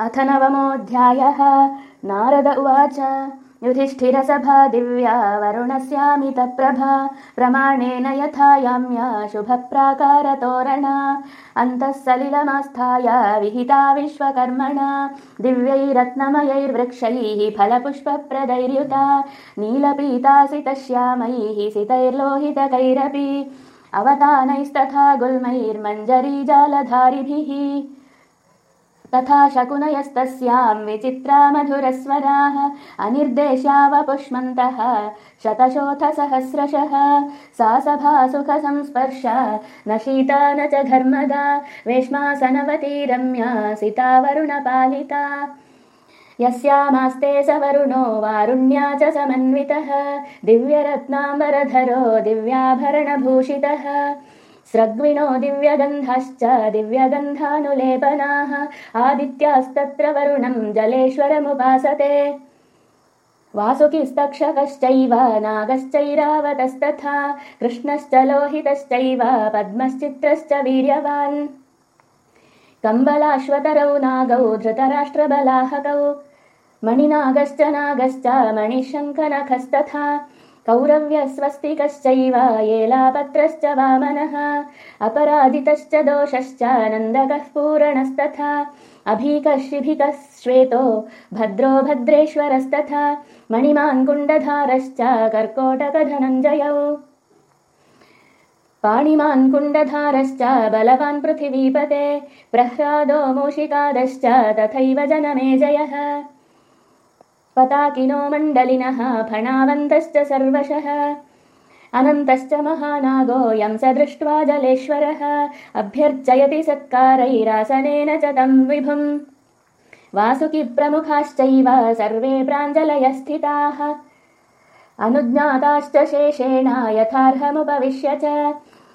अथ नवमोऽध्यायः। नारद उवाच युधिष्ठिरसभा दिव्या वरुणस्यामितप्रभा प्रमाणेन यथा याम्या शुभप्राकारतोरणा अन्तः सलिलमास्थाय विहिता विश्वकर्मणा दिव्यैरत्नमयैर्वृक्षैः फलपुष्पप्रदैर्युता नीलपीतासितश्यामैः सितैर्लोहितकैरपि अवतानैस्तथा गुल्मैर्मञ्जरीजालधारिभिः तथा शकुनयस्तस्यां विचित्रा मधुरस्वराः अनिर्देशावपुष्मन्तः शतशोऽथ सहस्रशः सा सभा सुखसंस्पर्श न शीता न च घर्मदा वेश्मासनवती रम्या सितावरुणपालिता। यस्यामास्ते स वरुणो वारुण्या च समन्वितः। दिव्यरत्नाम्बरधरो दिव्याभरणभूषितः स्रग्विणो दिव्यगन्धश्च दिव्यगन्धानुलेपनाः आदित्यास्तत्र वरुणम् जलेश्वरमुपासते। वासुकिस्तक्षकश्चैव नागश्चैरावतस्तथा कृष्णश्च लोहितश्चैव पद्मश्चित्रश्च वीर्यवान्। कम्बलाश्वतरौ नागौ धृतराष्ट्रबलाहकौ मणिनागश्च नागश्च कौरव्यस्वस्तिकश्चैव येलापत्रश्च वामनः अपराजितश्च दोषश्च नन्दकः पूरणस्तथा अभीकशिभिकः श्वेतो भद्रो भद्रेश्वरस्तथा मणिमान्कुण्डधारश्च कर्कोटकधनञ्जयौ। पाणिमान्कुण्डधारश्च बलवान् पृथिवीपते प्रह्लादो मूषिकादश्च तथैव जनमेजयः पताकिनो मण्डलिनः फणावन्तश्च सर्वशः। अनन्तश्च महानागोऽयं स दृष्ट्वा जलेश्वरः। अभ्यर्चयति सत्कारैरासनेन च तम् विभुम् वासुकिप्रमुखाश्चैव सर्वे प्राञ्जलयस्थिताः अनुज्ञाताश्च शेषेण यथार्हमुपविश्य च